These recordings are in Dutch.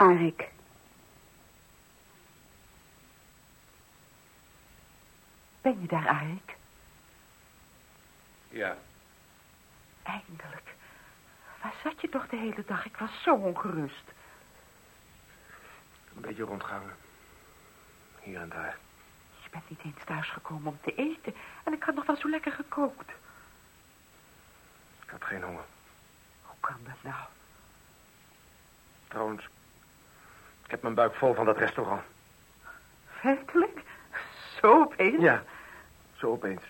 Arik. Ben je daar, Arik? Ja. Eindelijk. Waar zat je toch de hele dag? Ik was zo ongerust. Een beetje rondgangen. Hier en daar. Je bent niet eens thuisgekomen om te eten. En ik had nog wel zo lekker gekookt. Ik had geen honger. Hoe kan dat nou? Trouwens, ik heb mijn buik vol van dat restaurant. Werkelijk? Zo opeens? Ja, zo opeens.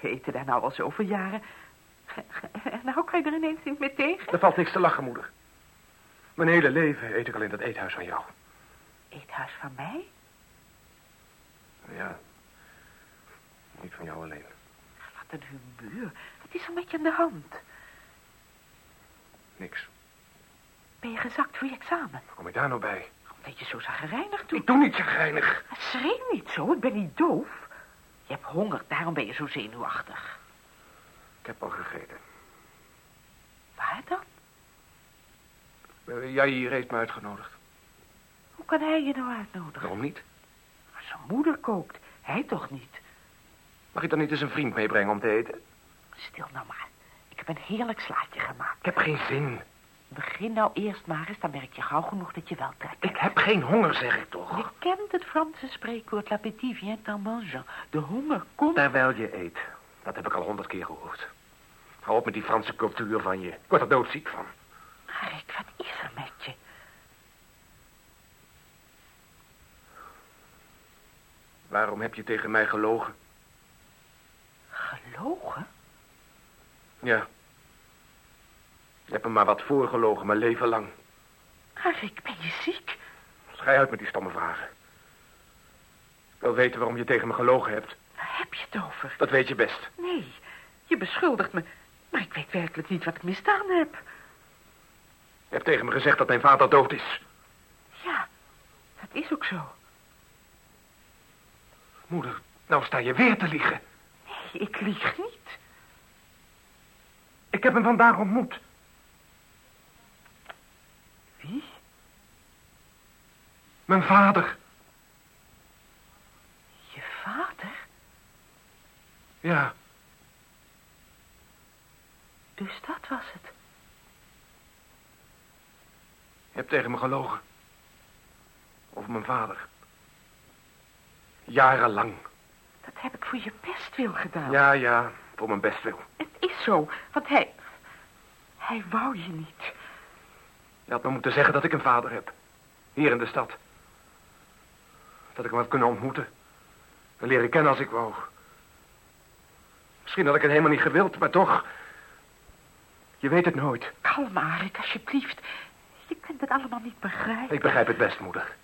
We eten daar nou al zoveel jaren. En nou kan je er ineens niet meer tegen? Er valt niks te lachen, moeder. Mijn hele leven eet ik al in dat eethuis van jou. Eethuis van mij? Ja. Niet van jou alleen. Wat een humeur. Wat is er met je aan de hand? Niks. Ben je gezakt voor je examen? Hoe kom je daar nou bij? Omdat je zo zagrijnig doet. Ik doe niet chagrijnig. Schreeuw niet zo, ik ben niet doof. Je hebt honger, daarom ben je zo zenuwachtig. Ik heb al gegeten. Waar dan? Uh, jij hier heeft me uitgenodigd. Hoe kan hij je nou uitnodigen? Waarom niet? Maar zijn moeder kookt, hij toch niet? Mag ik dan niet eens een vriend meebrengen om te eten? Stil nou maar. Ik heb een heerlijk slaatje gemaakt. Ik heb geen zin. Begin nou eerst maar eens, dan merk je gauw genoeg dat je wel trekt. Ik heb geen honger, zeg ik toch. Je kent het Franse spreekwoord l'appétit vient en mangeant. De honger komt... Terwijl je eet. Dat heb ik al honderd keer gehoord. Hou op met die Franse cultuur van je. Ik word er doodziek van. Rick, wat is er met je? Waarom heb je tegen mij gelogen? Gelogen? Ja. Je hebt me maar wat voorgelogen, mijn leven lang. Rick, ben je ziek? Schij uit met die stomme vragen. Ik wil weten waarom je tegen me gelogen hebt. Waar heb je het over? Dat weet je best. Nee, je beschuldigt me. Maar ik weet werkelijk niet wat ik misdaan heb. Je hebt tegen me gezegd dat mijn vader dood is. Ja, dat is ook zo. Moeder, nou sta je weer te liegen. Nee, ik lieg niet. Ik heb hem vandaag ontmoet. Mijn vader. Je vader? Ja, Dus dat was het. je hebt tegen me gelogen. Over mijn vader. Jarenlang. Dat heb ik voor je bestwil gedaan. Ja, ja, voor mijn bestwil. Het is zo, want hij... Hij wou je niet. Je had me moeten zeggen dat ik een vader heb. Hier in de stad. Dat ik hem had kunnen ontmoeten. En leren kennen als ik wou. Misschien had ik het helemaal niet gewild, maar toch... Je weet het nooit. Kalm, Arik, alsjeblieft. Je kunt het allemaal niet begrijpen. Ik begrijp het best, moeder.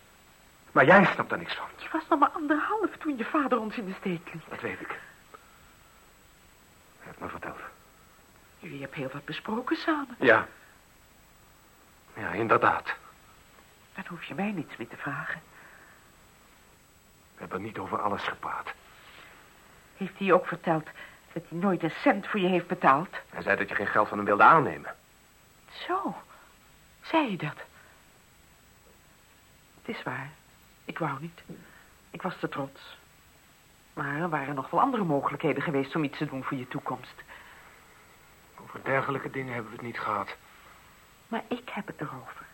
Maar jij snapt er niks van. Je was nog maar anderhalf toen je vader ons in de steek liet. Dat weet ik. Hij heeft me verteld. Jullie hebben heel wat besproken samen. Ja. Ja, inderdaad. Dan hoef je mij niets meer te vragen. We hebben niet over alles gepraat. Heeft hij je ook verteld dat hij nooit een cent voor je heeft betaald? Hij zei dat je geen geld van hem wilde aannemen. Zo, zei je dat? Het is waar. Ik wou niet. Ik was te trots. Maar er waren nog wel andere mogelijkheden geweest om iets te doen voor je toekomst. Over dergelijke dingen hebben we het niet gehad. Maar ik heb het erover.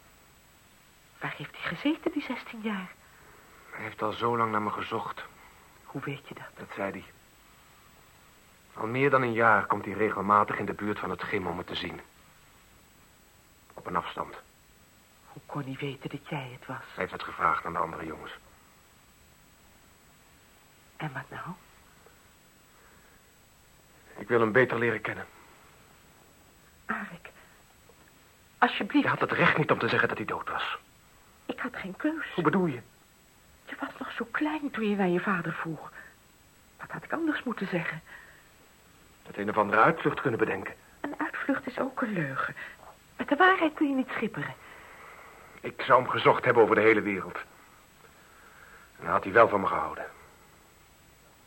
Waar heeft hij gezeten die 16 jaar? Hij heeft al zo lang naar me gezocht. Hoe weet je dat? Dat zei hij. Al meer dan een jaar komt hij regelmatig in de buurt van het gym om me te zien. Op een afstand. Hoe kon hij weten dat jij het was? Hij heeft het gevraagd aan de andere jongens. En wat nou? Ik wil hem beter leren kennen. Arik, alsjeblieft. Je had het recht niet om te zeggen dat hij dood was. Ik had geen keus. Hoe bedoel je? Je was nog zo klein toen je naar je vader vroeg. Wat had ik anders moeten zeggen? Dat een of andere uitvlucht kunnen bedenken. Een uitvlucht is ook een leugen. Met de waarheid kun je niet schipperen. Ik zou hem gezocht hebben over de hele wereld. En dan had hij wel van me gehouden.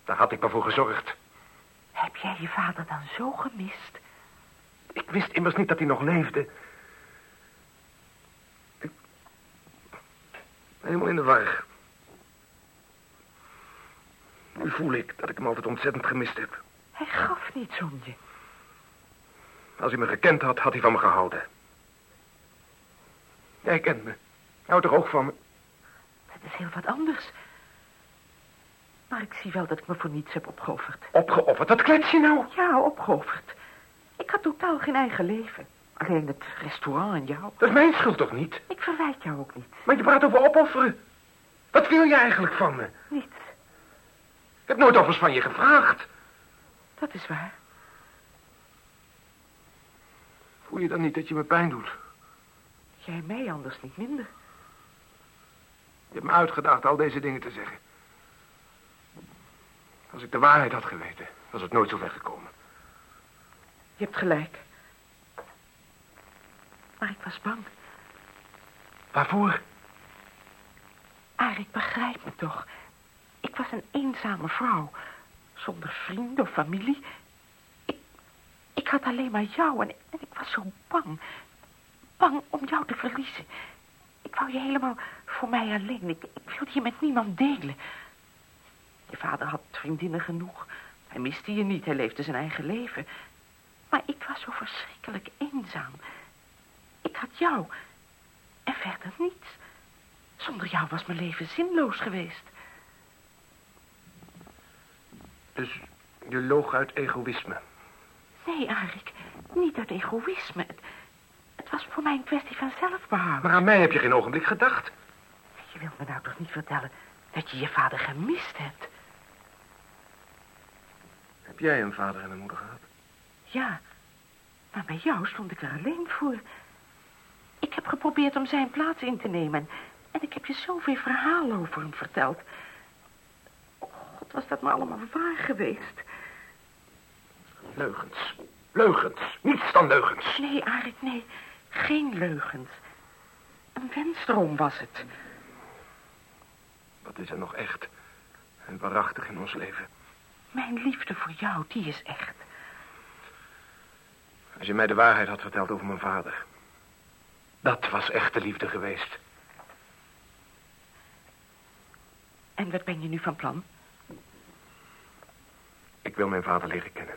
Daar had ik maar voor gezorgd. Heb jij je vader dan zo gemist? Ik wist immers niet dat hij nog leefde. Ik, Helemaal in de war. Nu voel ik dat ik hem altijd ontzettend gemist heb. Hij gaf niets om je. Als hij me gekend had, had hij van me gehouden. Jij kent me. Houdt toch ook van me? Dat is heel wat anders. Maar ik zie wel dat ik me voor niets heb opgeofferd. Opgeofferd? Wat klets je nou? Ja, opgeofferd. Ik had totaal geen eigen leven. Alleen het restaurant en jou. Dat is mijn schuld toch niet? Ik verwijt jou ook niet. Maar je praat over opofferen. Wat wil je eigenlijk van me? Niets. Ik heb nooit offers van je gevraagd. Dat is waar. Voel je dan niet dat je me pijn doet? Jij mij anders niet minder. Je hebt me uitgedaagd al deze dingen te zeggen. Als ik de waarheid had geweten, was het nooit zo ver gekomen. Je hebt gelijk. Maar ik was bang. Waarvoor? Arik, begrijp me toch. Ik was een eenzame vrouw. Zonder vrienden of familie. Ik, ik had alleen maar jou en, ik was zo bang. Bang om jou te verliezen. Ik wou je helemaal voor mij alleen. Ik, ik wilde je met niemand delen. Je vader had vriendinnen genoeg. Hij miste je niet, hij leefde zijn eigen leven. Maar ik was zo verschrikkelijk eenzaam. Ik had jou. En verder niets. Zonder jou was mijn leven zinloos geweest. Dus je loog uit egoïsme. Nee, Arik. Niet uit egoïsme. Het, het was voor mij een kwestie van zelfbehoud. Maar aan mij heb je geen ogenblik gedacht. Je wilt me nou toch niet vertellen dat je je vader gemist hebt? Heb jij een vader en een moeder gehad? Ja, maar bij jou stond ik er alleen voor. Ik heb geprobeerd om zijn plaats in te nemen. En ik heb je zoveel verhalen over hem verteld. Was dat maar allemaal waar geweest. Leugens. Leugens. Niets dan leugens. Nee, Arik, nee. Geen leugens. Een wensdroom was het. Wat is er nog echt en waarachtig in ons leven? Mijn liefde voor jou, die is echt. Als je mij de waarheid had verteld over mijn vader. Dat was echte liefde geweest. En wat ben je nu van plan? Ik wil mijn vader leren kennen.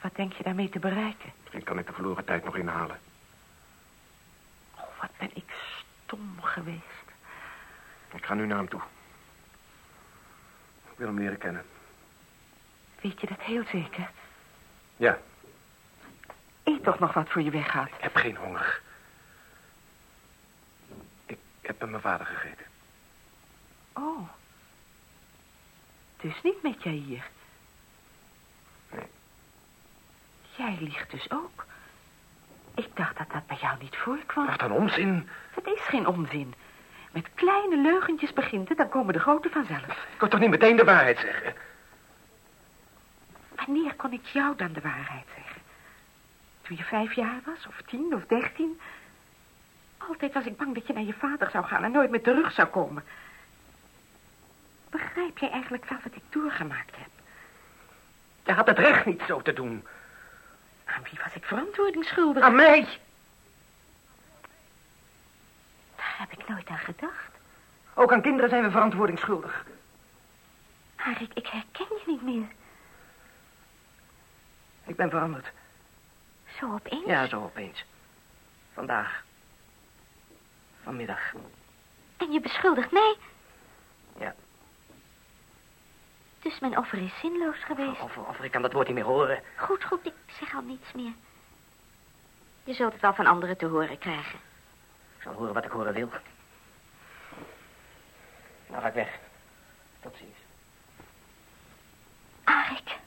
Wat denk je daarmee te bereiken? Misschien kan ik de verloren tijd nog inhalen. Oh, wat ben ik stom geweest. Ik ga nu naar hem toe. Ik wil hem leren kennen. Weet je dat heel zeker? Ja, Eet toch nog wat voor je weggaat. ik heb geen honger. Ik heb bij mijn vader gegeten. Oh. Dus niet met jij hier? Nee. Jij liegt dus ook. Ik dacht dat dat bij jou niet voorkwam. Wat een onzin. Het is geen onzin. Met kleine leugentjes begint het, dan komen de grote vanzelf. Ik kan toch niet meteen de waarheid zeggen? Wanneer kon ik jou dan de waarheid zeggen? Toen je vijf jaar was, of tien, of dertien? Altijd was ik bang dat je naar je vader zou gaan en nooit meer terug zou komen. Begrijp jij eigenlijk wel wat ik doorgemaakt heb? Je had het recht niet zo te doen. Aan wie was ik verantwoording schuldig? Aan mij. Daar heb ik nooit aan gedacht. Ook aan kinderen zijn we verantwoording schuldig. Maar ik, ik herken je niet meer. Ik ben veranderd. Zo opeens? Ja, zo opeens. Vandaag. Vanmiddag. En je beschuldigt mij? Ja. Dus mijn offer is zinloos geweest. Offer, offer, ik kan dat woord niet meer horen. Goed, goed, ik zeg al niets meer. Je zult het wel van anderen te horen krijgen. Ik zal horen wat ik horen wil. Nou ga ik weg. Tot ziens. Arik.